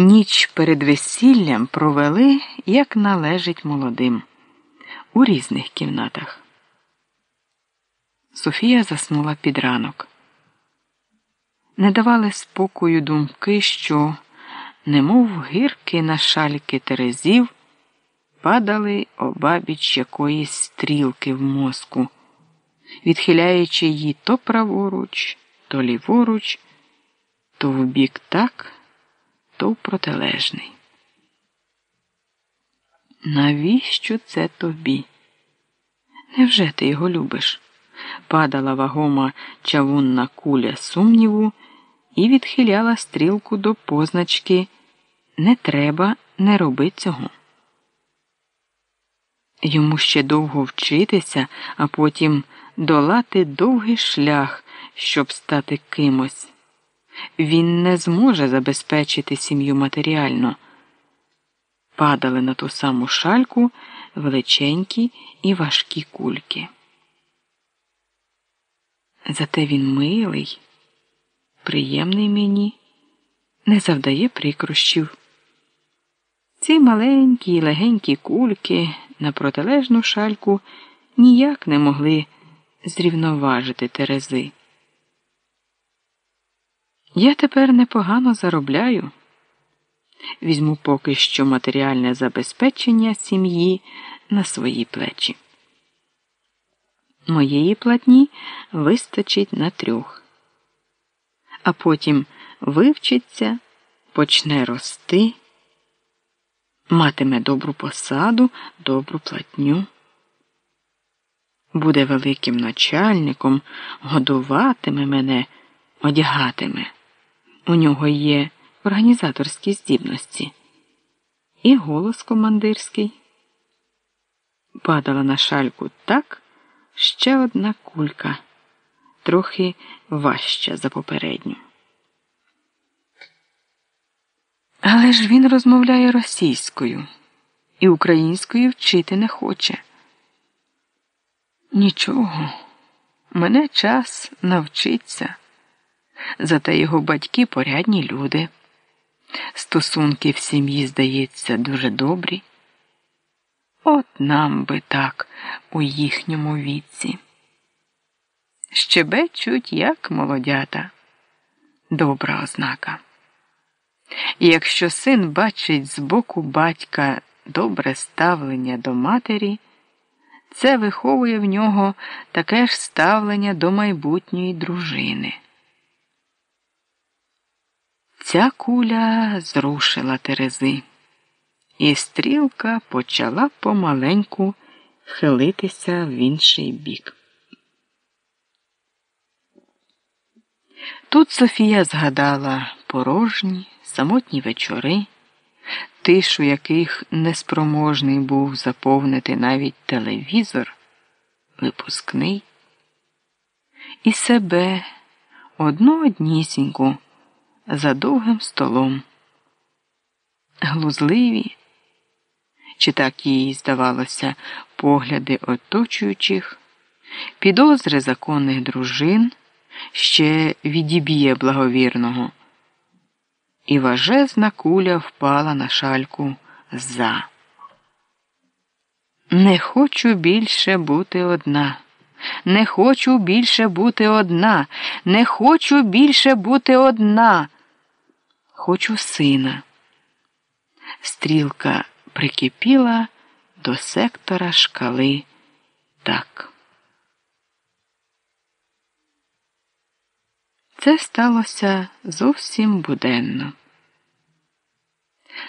Ніч перед весіллям провели, як належить молодим, у різних кімнатах. Софія заснула під ранок. Не давали спокою думки, що, немов гірки на шальки терезів, падали обабіч якоїсь стрілки в мозку, відхиляючи її то праворуч, то ліворуч, то в бік так то протилежний. Навіщо це тобі? Невже ти його любиш? Падала вагома чавунна куля сумніву і відхиляла стрілку до позначки Не треба, не роби цього. Йому ще довго вчитися, а потім долати довгий шлях, щоб стати кимось він не зможе забезпечити сім'ю матеріально. Падали на ту саму шальку величенькі і важкі кульки. Зате він милий, приємний мені, не завдає прикрощів. Ці маленькі і легенькі кульки на протилежну шальку ніяк не могли зрівноважити Терези. Я тепер непогано заробляю. Візьму поки що матеріальне забезпечення сім'ї на свої плечі. Моєї платні вистачить на трьох, а потім вивчиться, почне рости, матиме добру посаду, добру платню, буде великим начальником, годуватиме мене, одягатиме. У нього є організаторські здібності і голос командирський. Падала на шальку так ще одна кулька, трохи важча за попередню. Але ж він розмовляє російською і українською вчити не хоче. Нічого, мене час навчиться зате його батьки порядні люди. Стосунки в сім'ї, здається, дуже добрі. От нам би так у їхньому віці. Щебечуть, як молодята. Добра ознака. І якщо син бачить з боку батька добре ставлення до матері, це виховує в нього таке ж ставлення до майбутньої дружини. Ця куля зрушила Терези, і стрілка почала помаленьку хилитися в інший бік. Тут Софія згадала порожні, самотні вечори, тишу яких неспроможний був заповнити навіть телевізор, випускний, і себе одну однісіньку за довгим столом. Глузливі, чи так їй здавалося, погляди оточуючих, підозри законних дружин ще відіб'є благовірного, і важезна куля впала на шальку за. Не хочу більше бути одна. Не хочу більше бути одна. Не хочу більше бути одна. Хочу сина. Стрілка прикипіла до сектора шкали так. Це сталося зовсім буденно.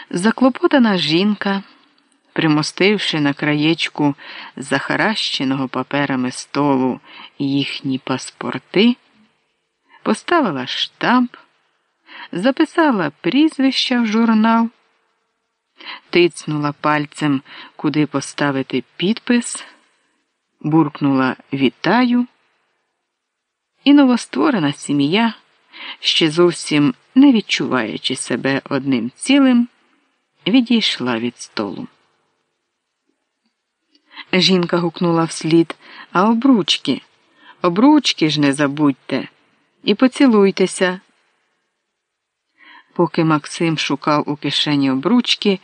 Заклопотана жінка, примостивши на краєчку захаращеного паперами столу їхні паспорти, поставила штамп записала прізвища в журнал, тицнула пальцем, куди поставити підпис, буркнула Вітаю, і новостворена сім'я, ще зовсім не відчуваючи себе одним цілим, відійшла від столу. Жінка гукнула вслід, а обручки, обручки ж не забудьте і поцілуйтеся. Поки Максим шукав у кишені обручки,